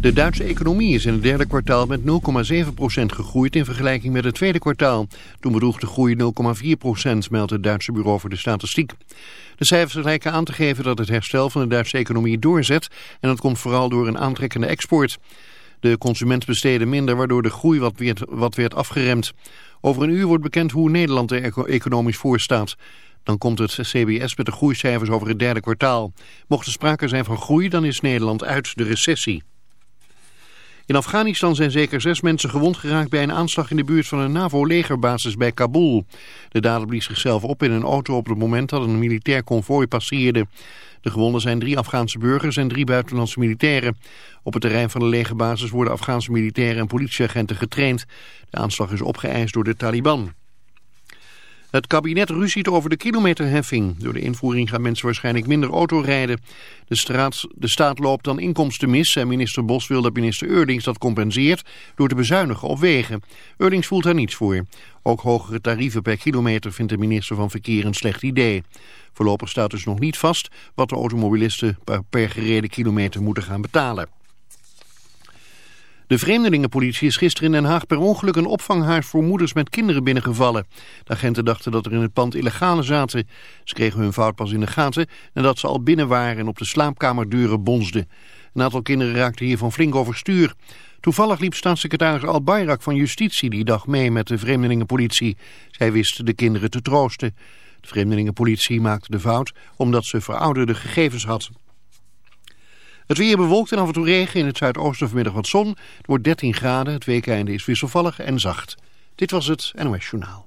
De Duitse economie is in het derde kwartaal met 0,7% gegroeid in vergelijking met het tweede kwartaal. Toen bedroeg de groei 0,4%, meldt het Duitse Bureau voor de Statistiek. De cijfers lijken aan te geven dat het herstel van de Duitse economie doorzet en dat komt vooral door een aantrekkende export. De consument besteedde minder, waardoor de groei wat werd, wat werd afgeremd. Over een uur wordt bekend hoe Nederland er economisch voor staat. Dan komt het CBS met de groeicijfers over het derde kwartaal. Mocht er sprake zijn van groei, dan is Nederland uit de recessie. In Afghanistan zijn zeker zes mensen gewond geraakt bij een aanslag in de buurt van een NAVO-legerbasis bij Kabul. De dader blies zichzelf op in een auto op het moment dat een militair konvooi passeerde. De gewonden zijn drie Afghaanse burgers en drie buitenlandse militairen. Op het terrein van de legerbasis worden Afghaanse militairen en politieagenten getraind. De aanslag is opgeëist door de Taliban. Het kabinet ruziet over de kilometerheffing. Door de invoering gaan mensen waarschijnlijk minder auto rijden. De, straat, de staat loopt dan inkomsten mis en minister Bos wil dat minister Eurlings dat compenseert door te bezuinigen op wegen. Eurlings voelt daar niets voor. Ook hogere tarieven per kilometer vindt de minister van Verkeer een slecht idee. Voorlopig staat dus nog niet vast wat de automobilisten per, per gereden kilometer moeten gaan betalen. De vreemdelingenpolitie is gisteren in Den Haag per ongeluk een opvanghuis voor moeders met kinderen binnengevallen. De agenten dachten dat er in het pand illegale zaten. Ze kregen hun fout pas in de gaten nadat ze al binnen waren en op de slaapkamerdeuren bonsden. Een aantal kinderen raakten hiervan flink overstuur. Toevallig liep staatssecretaris Al Bayrak van Justitie die dag mee met de vreemdelingenpolitie. Zij wist de kinderen te troosten. De vreemdelingenpolitie maakte de fout omdat ze verouderde gegevens had. Het weer bewolkt en af en toe regen. In het zuidoosten vanmiddag wat zon. Het wordt 13 graden. Het weekeinde is wisselvallig en zacht. Dit was het NOS Journaal.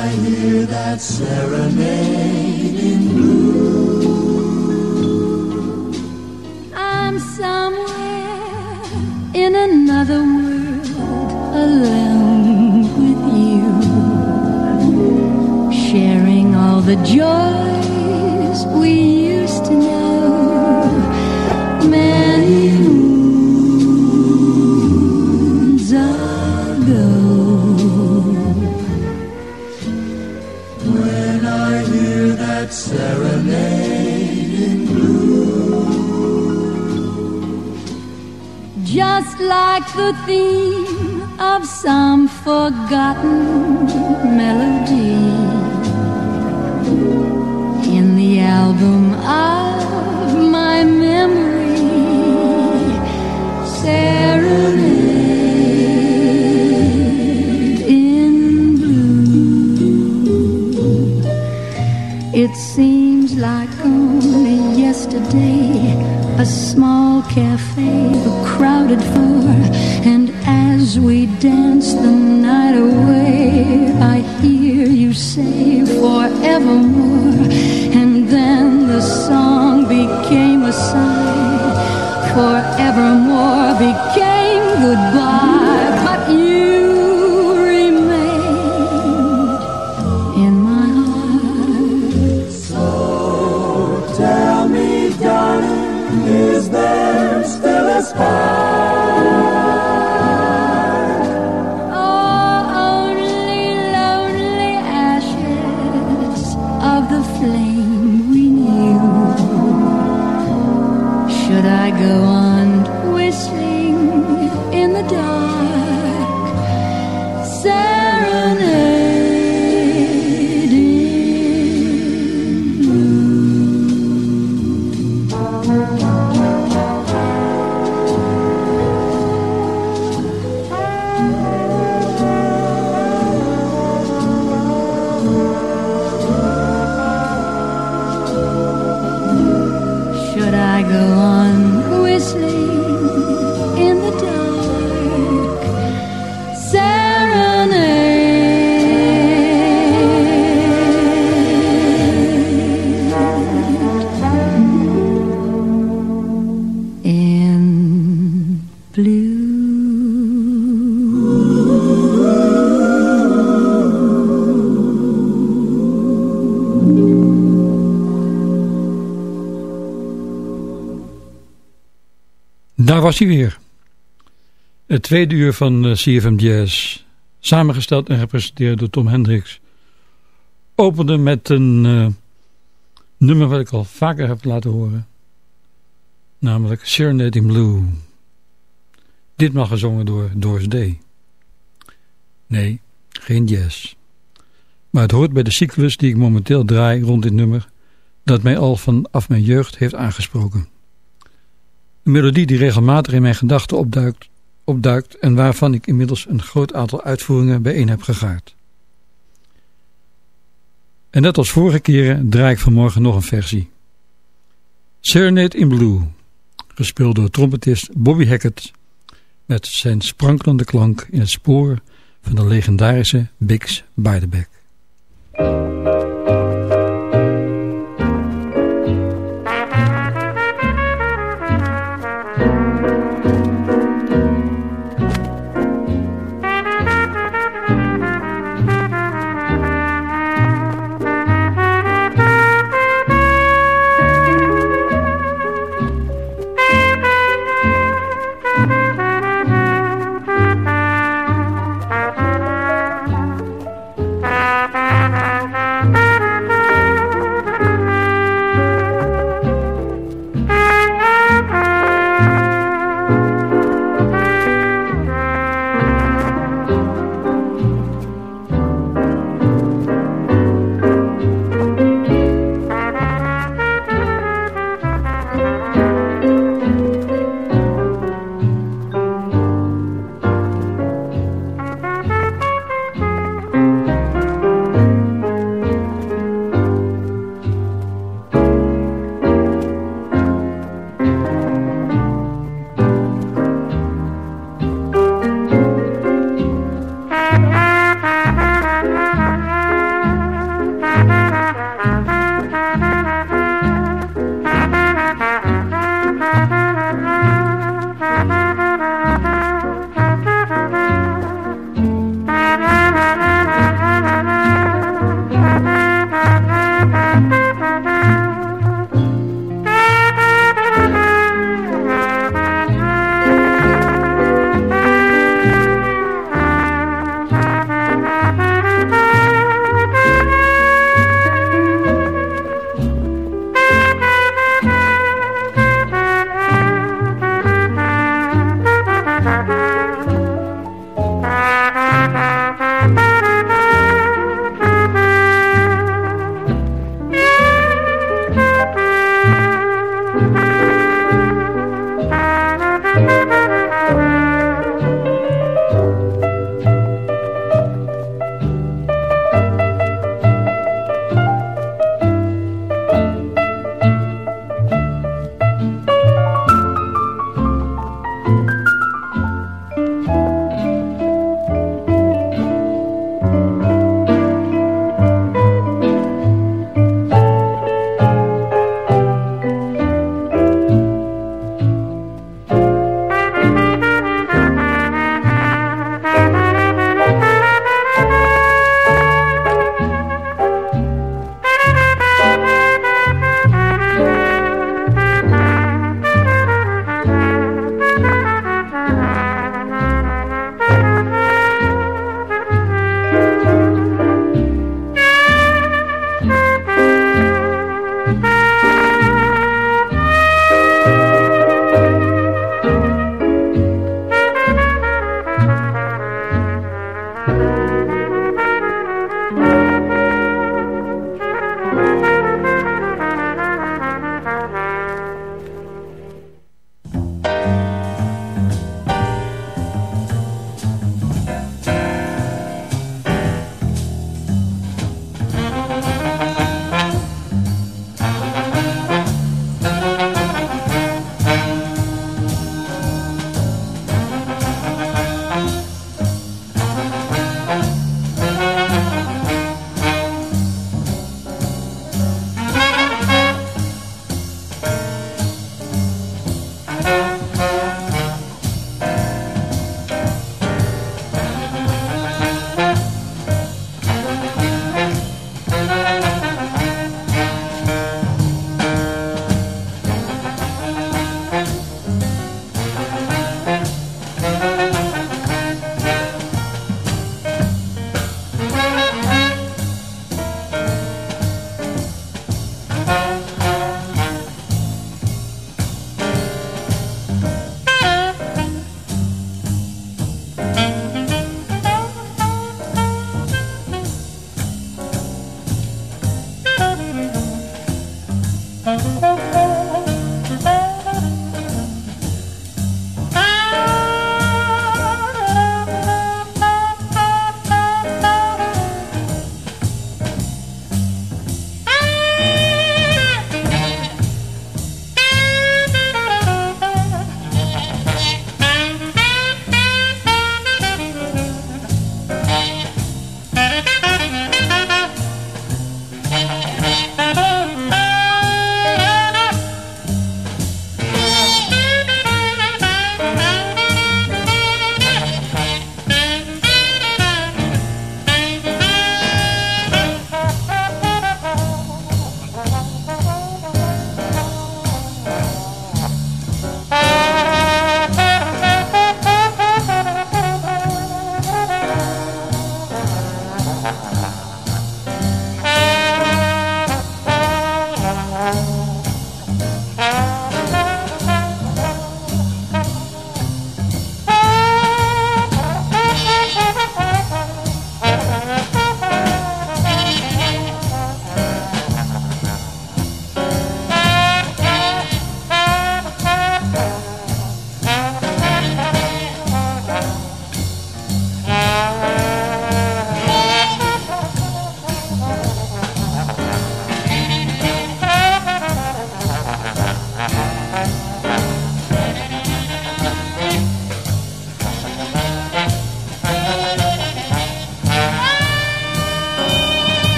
I hear that serenade in blue, I'm somewhere in another world alone with you, sharing all the joys we that serenade in blue, just like the theme of some forgotten melody in the album of my memory. Serenade It seems like only yesterday a small cafe a crowded for, and as we dance the night away, I hear you say forevermore, and then the song became a sigh, forevermore became goodbye. Oh. Was weer. Het tweede uur van eh, CFM Jazz, samengesteld en gepresenteerd door Tom Hendricks, opende met een uh, nummer wat ik al vaker heb laten horen. Namelijk Serenade in Blue. Ditmaal gezongen door Doris Day. Nee, geen jazz. Maar het hoort bij de cyclus die ik momenteel draai rond dit nummer, dat mij al vanaf mijn jeugd heeft aangesproken. Een melodie die regelmatig in mijn gedachten opduikt, opduikt en waarvan ik inmiddels een groot aantal uitvoeringen bijeen heb gegaard. En net als vorige keren draai ik vanmorgen nog een versie. Serenade in Blue, gespeeld door trompetist Bobby Hackett, met zijn sprankelende klank in het spoor van de legendarische Bix Beiderbecke.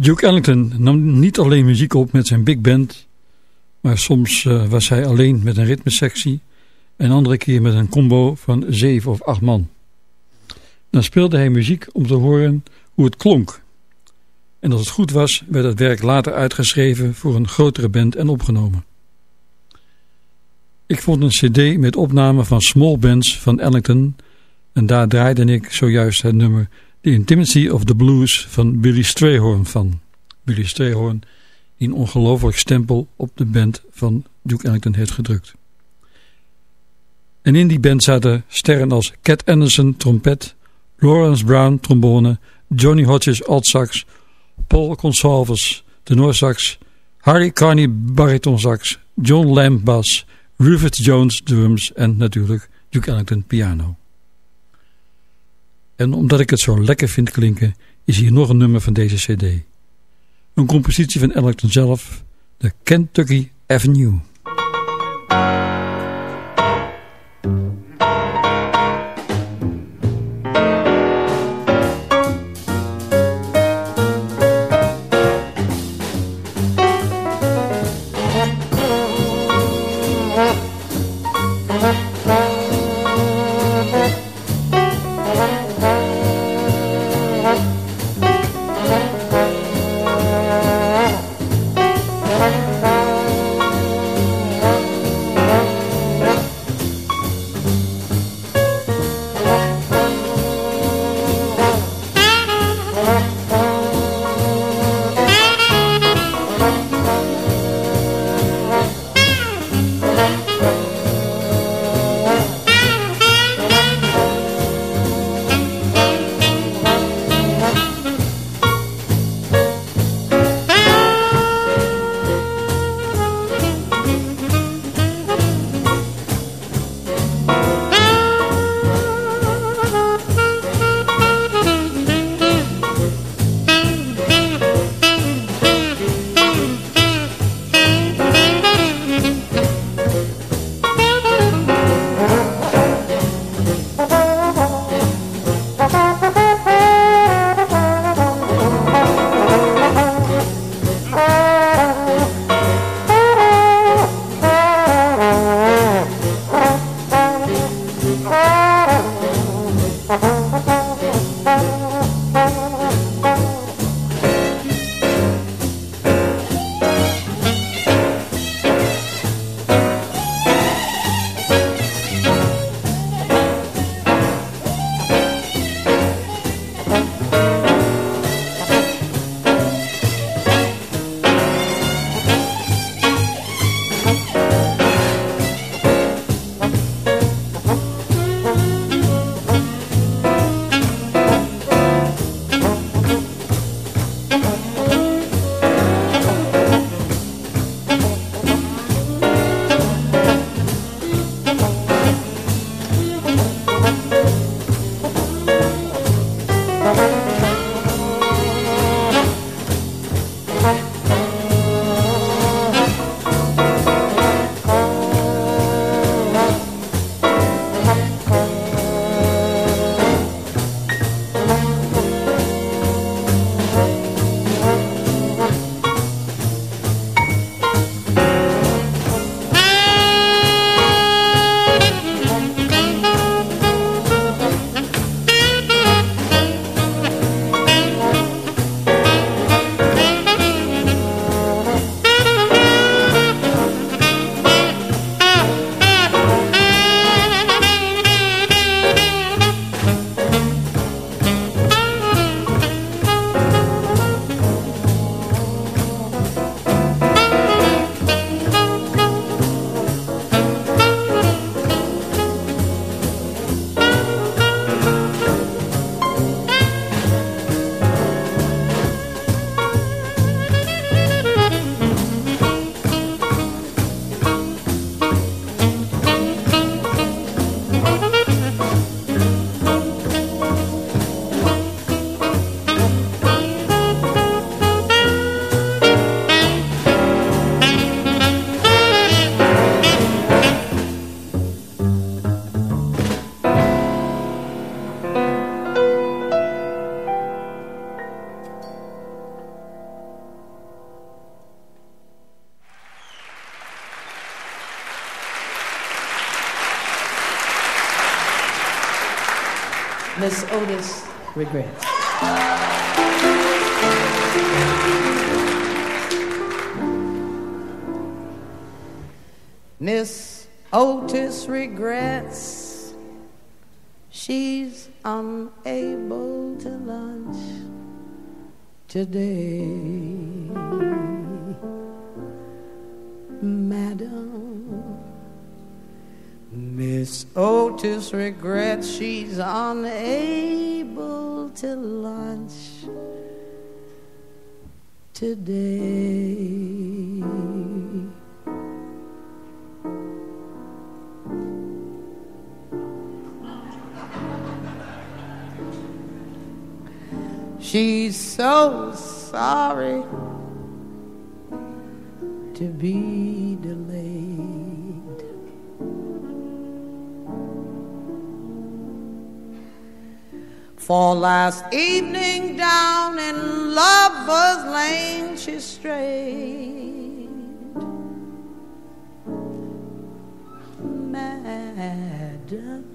Duke Ellington nam niet alleen muziek op met zijn big band, maar soms uh, was hij alleen met een ritmesectie en andere keer met een combo van zeven of acht man. Dan speelde hij muziek om te horen hoe het klonk. En als het goed was, werd het werk later uitgeschreven voor een grotere band en opgenomen. Ik vond een cd met opnamen van small bands van Ellington en daar draaide ik zojuist het nummer The Intimacy of the Blues van Billy Strayhorn van. Billy Strayhorn die een ongelooflijk stempel op de band van Duke Ellington heeft gedrukt. En in die band zaten sterren als Cat Anderson trompet, Lawrence Brown trombone, Johnny Hodges altsax, Paul Consalves tenorsax, Harry Carney baritonsax, John Lamb bass, Rufus Jones drums en natuurlijk Duke Ellington piano. En omdat ik het zo lekker vind klinken, is hier nog een nummer van deze cd. Een compositie van Ellington zelf, de Kentucky Avenue. Miss Otis regrets. Miss Otis regrets she's unable to lunch today. Madam, Miss Otis regrets she's unable to lunch today. She's so sorry to be For last evening down in Lover's Lane she strayed. Madam.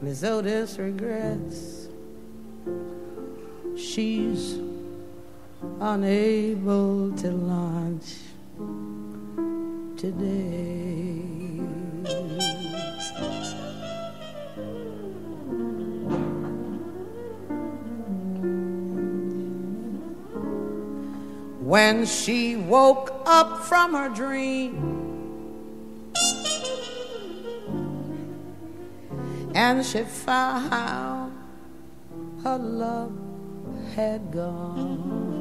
Miss Otis regrets she's unable to launch today. When she woke up from her dream and she found her love had gone.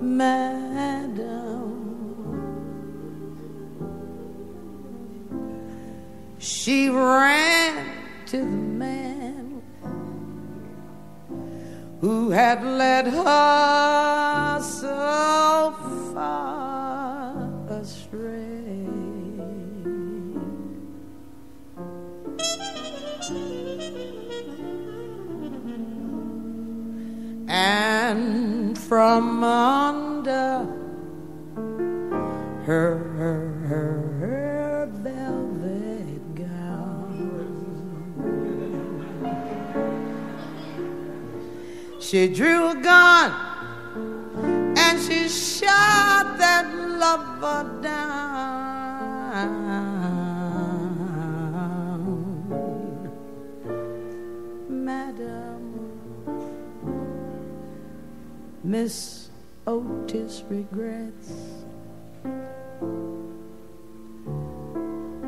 Madam, she ran to the man who had led her so far astray. and from under her, she drew a gun and she shot that lover down. Madam Miss Otis regrets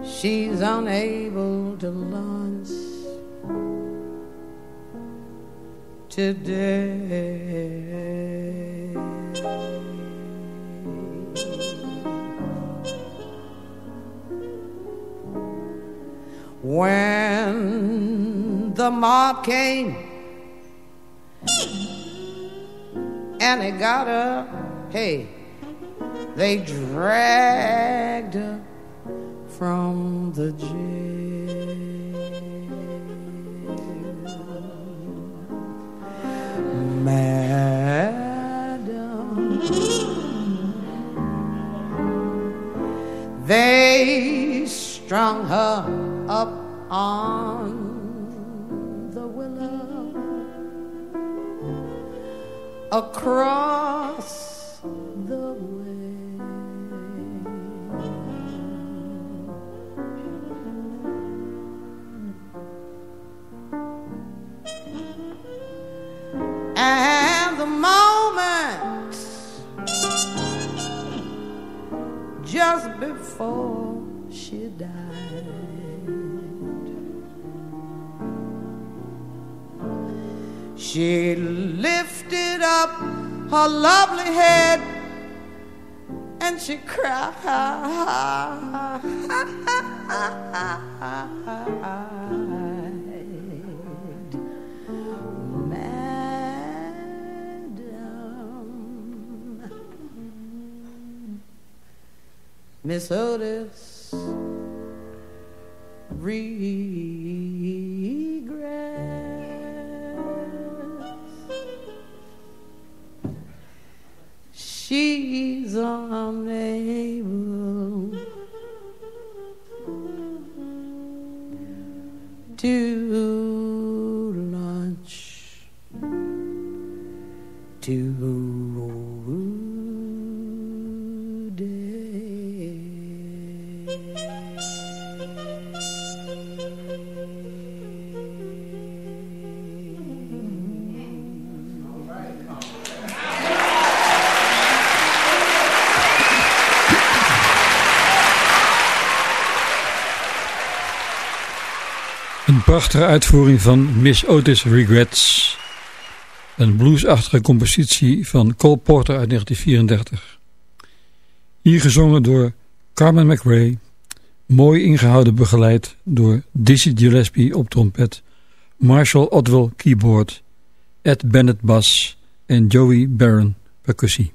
she's unable to lunch today. When the mob came and they got her. Hey, they dragged her from the jail. Madam, they strung her up on the willow across before she died. She lifted up her lovely head and she cried. Miss Otis regrets. She's unable to lunch Een prachtige uitvoering van Miss Otis Regrets. Een bluesachtige compositie van Cole Porter uit 1934. Hier gezongen door Carmen McRae. Mooi ingehouden begeleid door Dizzy Gillespie op trompet. Marshall Otwell keyboard. Ed Bennett bas en Joey Barron percussie.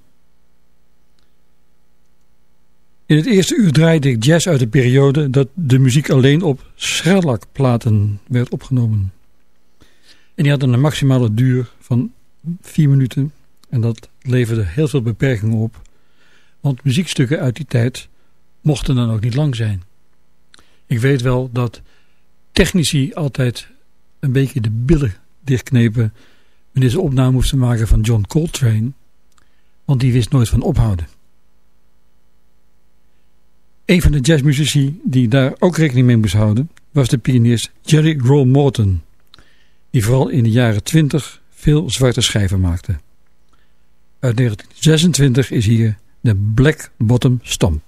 In het eerste uur draaide ik jazz uit de periode dat de muziek alleen op schellakplaten werd opgenomen. En die hadden een maximale duur van vier minuten en dat leverde heel veel beperkingen op. Want muziekstukken uit die tijd mochten dan ook niet lang zijn. Ik weet wel dat technici altijd een beetje de billen dichtknepen wanneer ze opname moesten maken van John Coltrane, want die wist nooit van ophouden. Een van de jazzmuzici die daar ook rekening mee moest houden was de pianist Jerry Roll Morton, die vooral in de jaren 20 veel zwarte schijven maakte. Uit 1926 is hier de Black Bottom Stomp.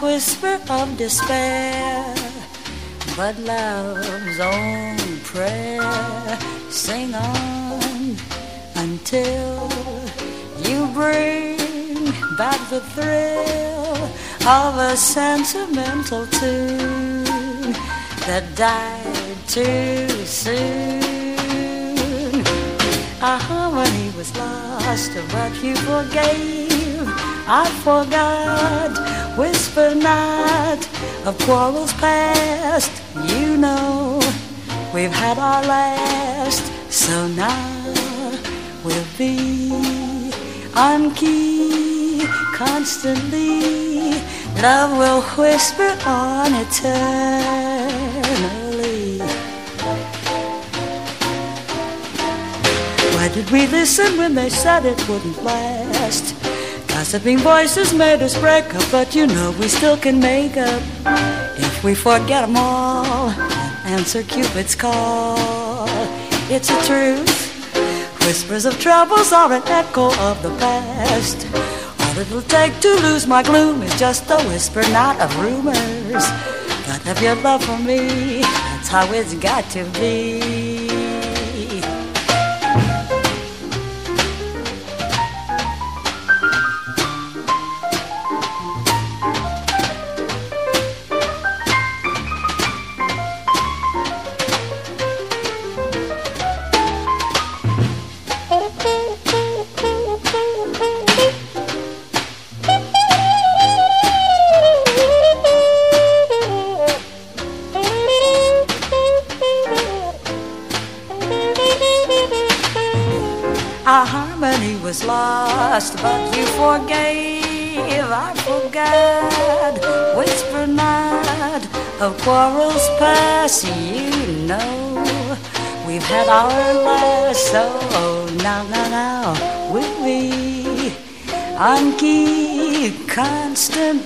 Whisper of despair, but love's own prayer. Sing on until you bring back the thrill of a sentimental tune that died too soon. A harmony was lost, but you forgave. I forgot. Whisper not of quarrels past. You know we've had our last, so now we'll be on key constantly. Love will whisper on eternally. Why did we listen when they said it wouldn't last? Gossiping voices made us break up, but you know we still can make up if we forget them all. Answer Cupid's call. It's a truth. Whispers of troubles are an echo of the past. All it'll take to lose my gloom is just a whisper, not of rumors. But of your love for me, that's how it's got to be.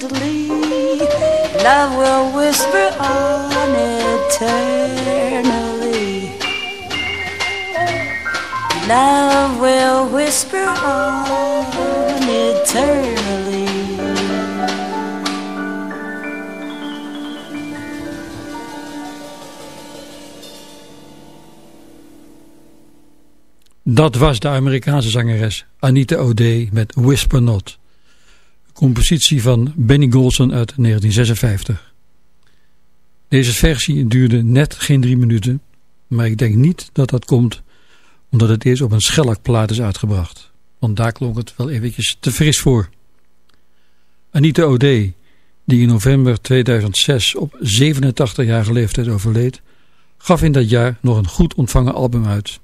Constantly? Love will whisper on eternally. Love will whisper on eternally. Dat was de Amerikaanse zangeres Anita O'Day met Whisper Not. Compositie van Benny Golson uit 1956. Deze versie duurde net geen drie minuten, maar ik denk niet dat dat komt omdat het eerst op een schellakplaat is uitgebracht. Want daar klonk het wel eventjes te fris voor. Anita O'Day, die in november 2006 op 87-jarige leeftijd overleed, gaf in dat jaar nog een goed ontvangen album uit.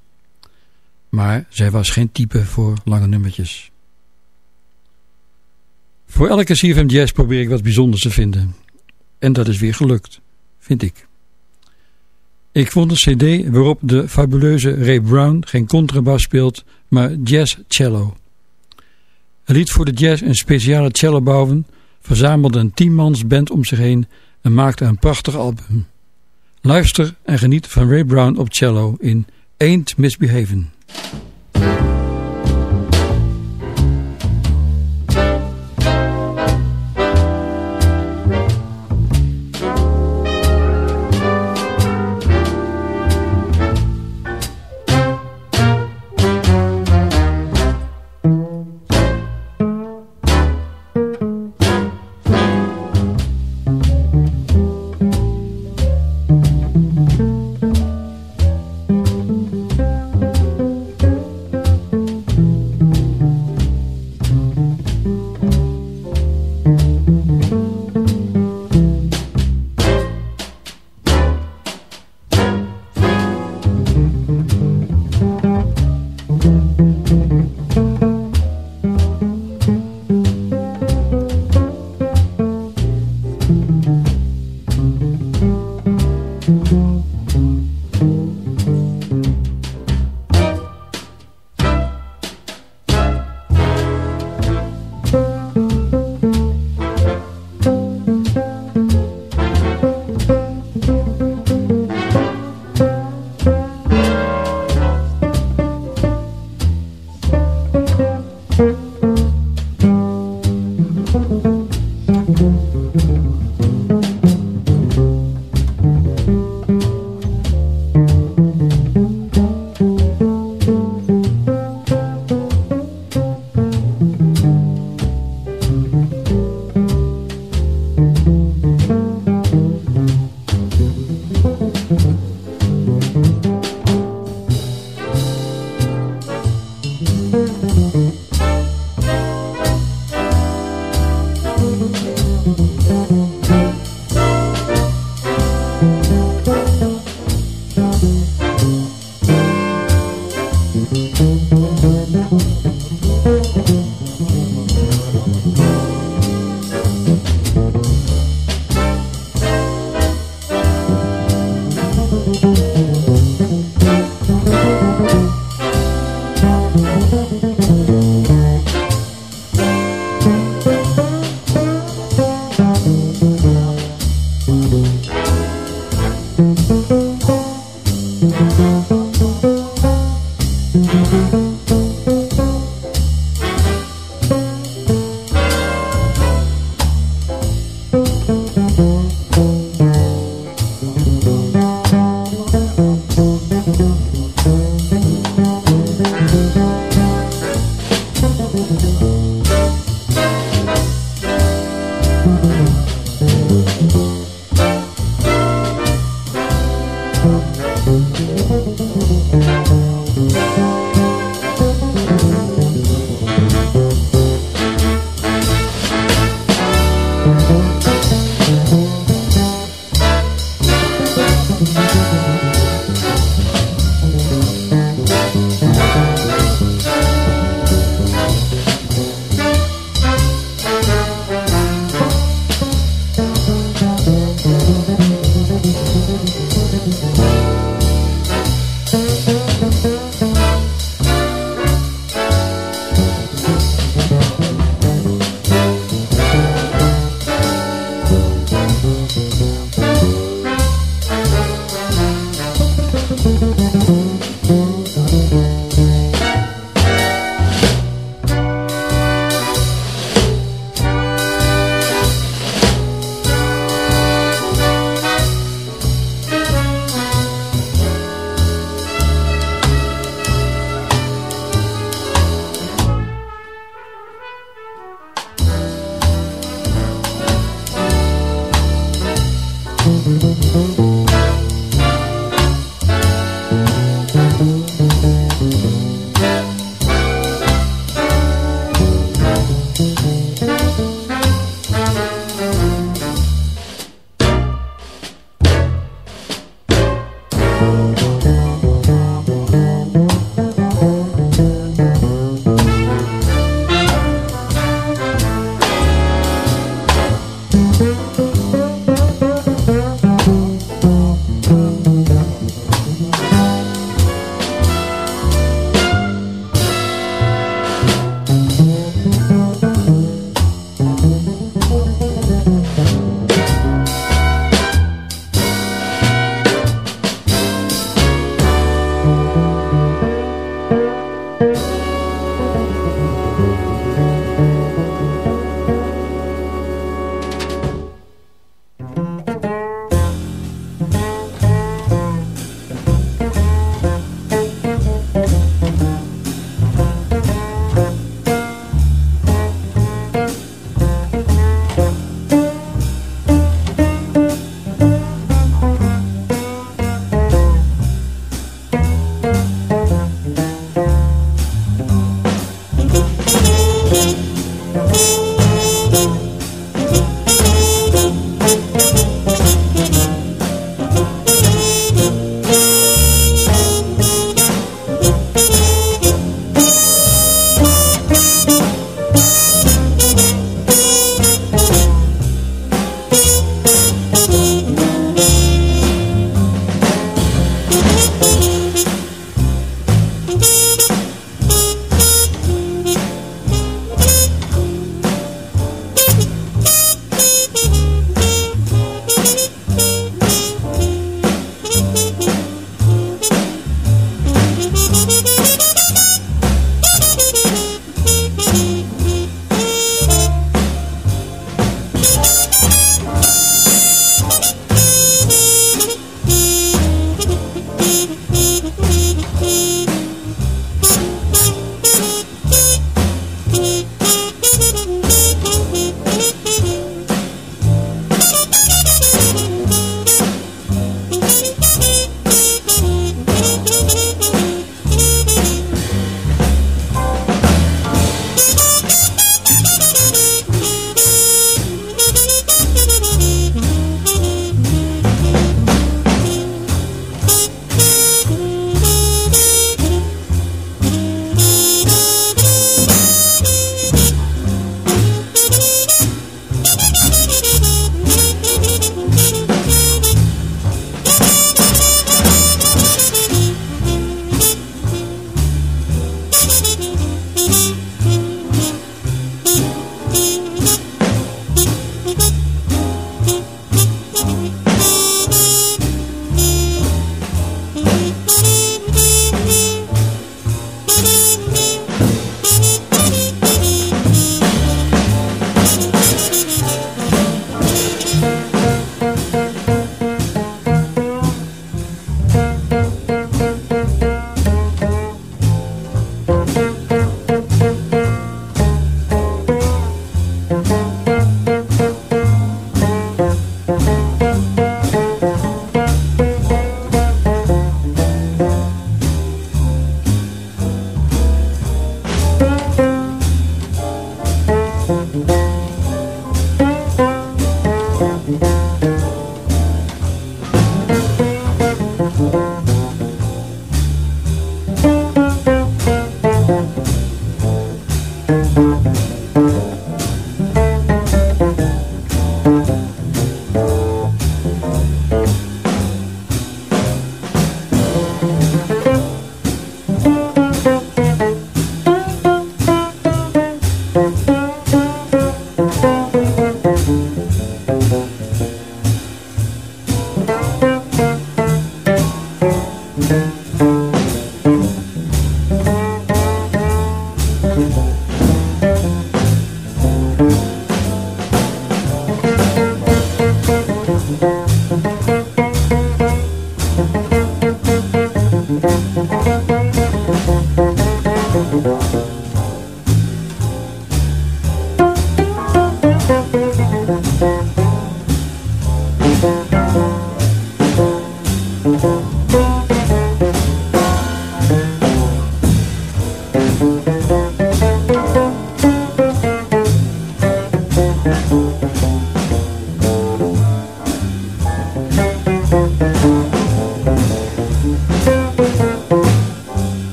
Maar zij was geen type voor lange nummertjes. Voor elke CFM Jazz probeer ik wat bijzonders te vinden. En dat is weer gelukt, vind ik. Ik vond een cd waarop de fabuleuze Ray Brown geen contrabas speelt, maar jazz cello. Hij liet voor de jazz een speciale cello bouwen, verzamelde een tienmans band om zich heen en maakte een prachtig album. Luister en geniet van Ray Brown op cello in Ain't Misbehaven.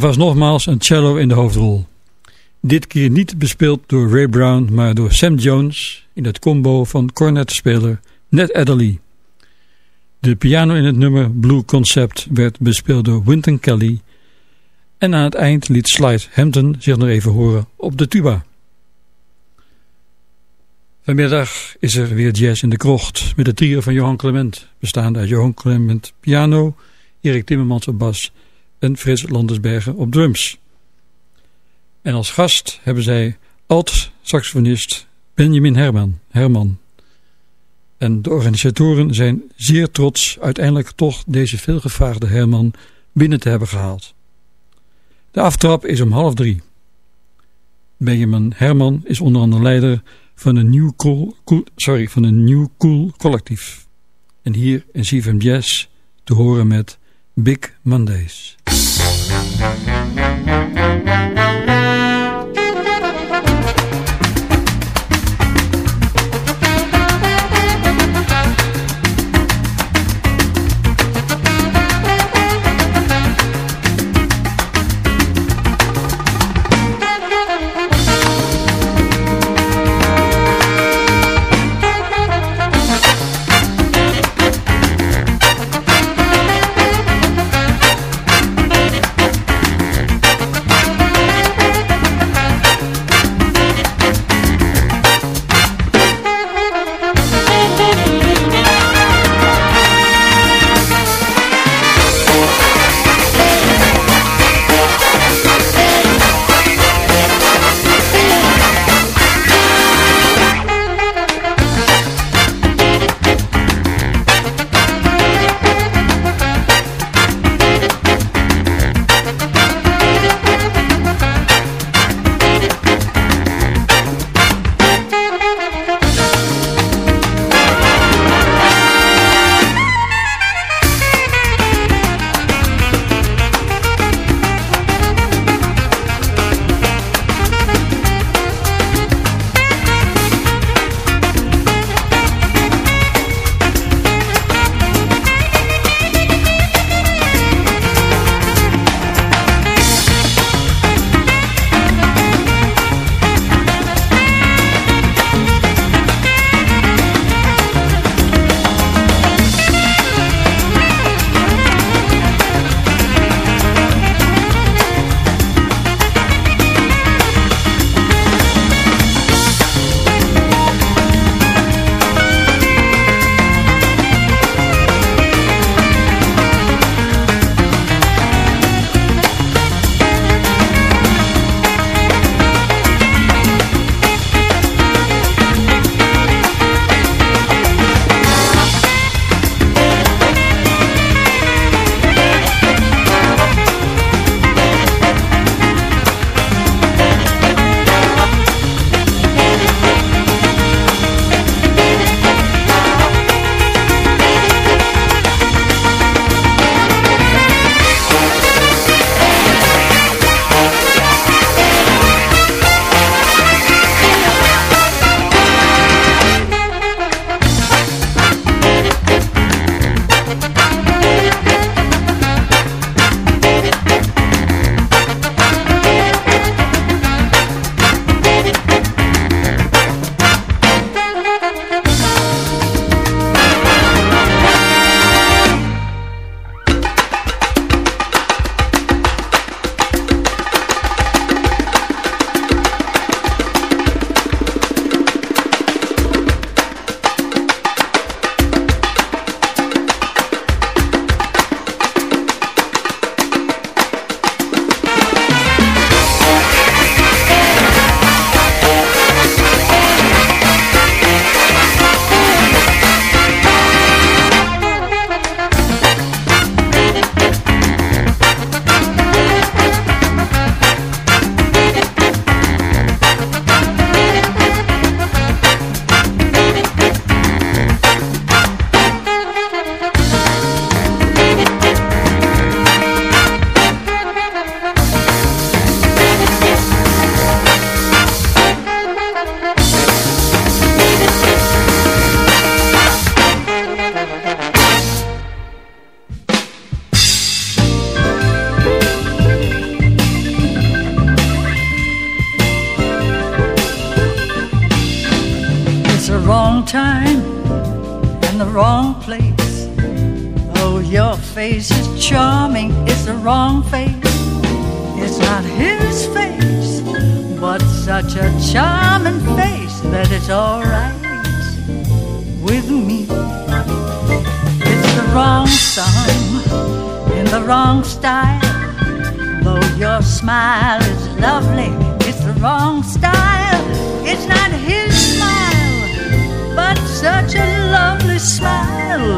Was nogmaals een cello in de hoofdrol. Dit keer niet bespeeld door Ray Brown, maar door Sam Jones in het combo van cornetspeler Ned Adderley. De piano in het nummer Blue Concept werd bespeeld door Wynton Kelly en aan het eind liet Slide Hampton zich nog even horen op de tuba. Vanmiddag is er weer jazz in de krocht met het trio van Johan Clement, bestaande uit Johan Clement piano, Erik Timmermans op bas en Frits Landersbergen op drums. En als gast hebben zij alt-saxofonist Benjamin Herman, Herman. En de organisatoren zijn zeer trots uiteindelijk toch deze veelgevraagde Herman binnen te hebben gehaald. De aftrap is om half drie. Benjamin Herman is onder andere leider van een New Cool, sorry, van een New Cool collectief. En hier in CFM Jazz te horen met Big Mondays.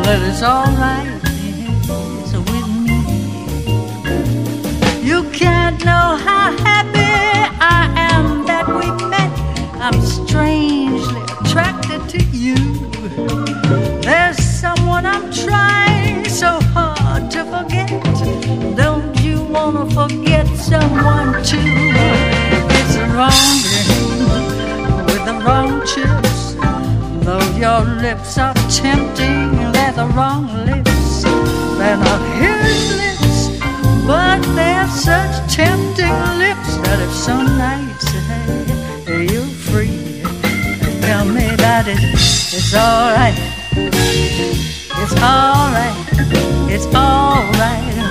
That it's alright. It's with me. You can't know how happy I am that we met. I'm strangely attracted to you. There's someone I'm trying so hard to forget. Don't you wanna forget someone too? It's the wrong game with the wrong chips. Though your lips are tempting, the wrong lips. They're not his lips, but they're such tempting lips that if some nights hey, you're free, tell me that it, it's alright. It's alright. It's alright,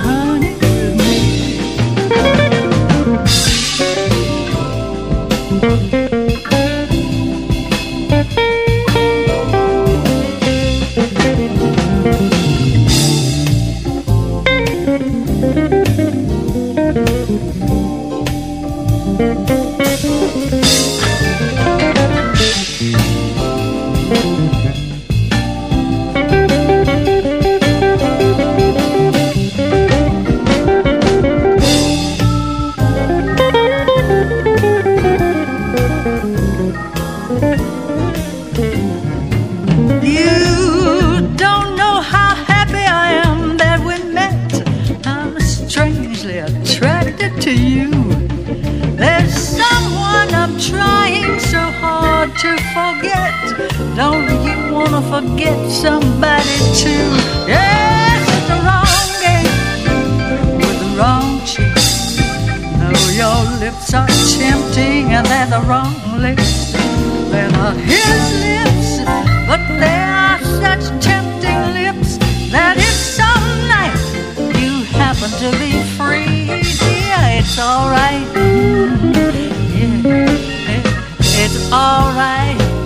lips are tempting and they're the wrong lips. They're not his lips, but they are such tempting lips that if some night you happen to be free, yeah, it's alright. Yeah, it's alright.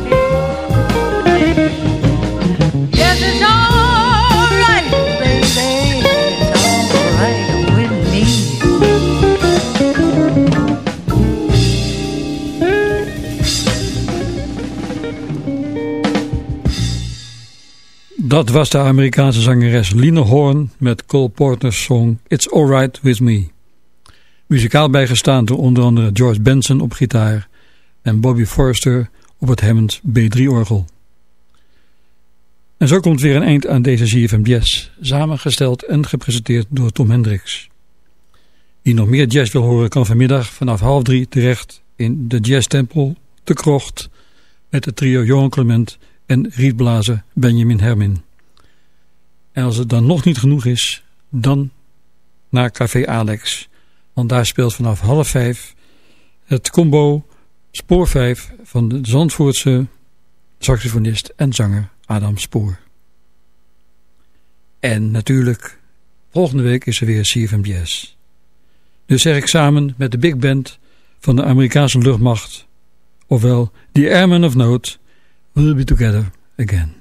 Dat was de Amerikaanse zangeres Lina Horn met Cole Porter's song It's Alright With Me. Muzikaal bijgestaan door onder andere George Benson op gitaar en Bobby Forster op het Hammond B3-orgel. En zo komt weer een eind aan deze ZFM Jazz, samengesteld en gepresenteerd door Tom Hendricks. Wie nog meer jazz wil horen kan vanmiddag vanaf half drie terecht in de Jazztempel, de Krocht, met het trio Johan Clement en rietblazer Benjamin Hermin. En als het dan nog niet genoeg is, dan naar Café Alex. Want daar speelt vanaf half vijf het combo Spoor 5 van de Zandvoortse saxofonist en zanger Adam Spoor. En natuurlijk, volgende week is er weer CFM Jazz. Dus zeg ik samen met de big band van de Amerikaanse luchtmacht, ofwel The Airmen of Note, We'll be together again.